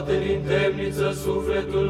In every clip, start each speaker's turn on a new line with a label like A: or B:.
A: scoate din temniță sufletul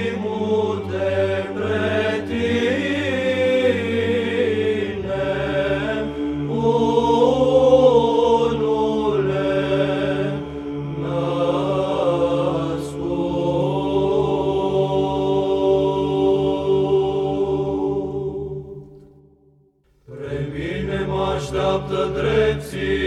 A: see.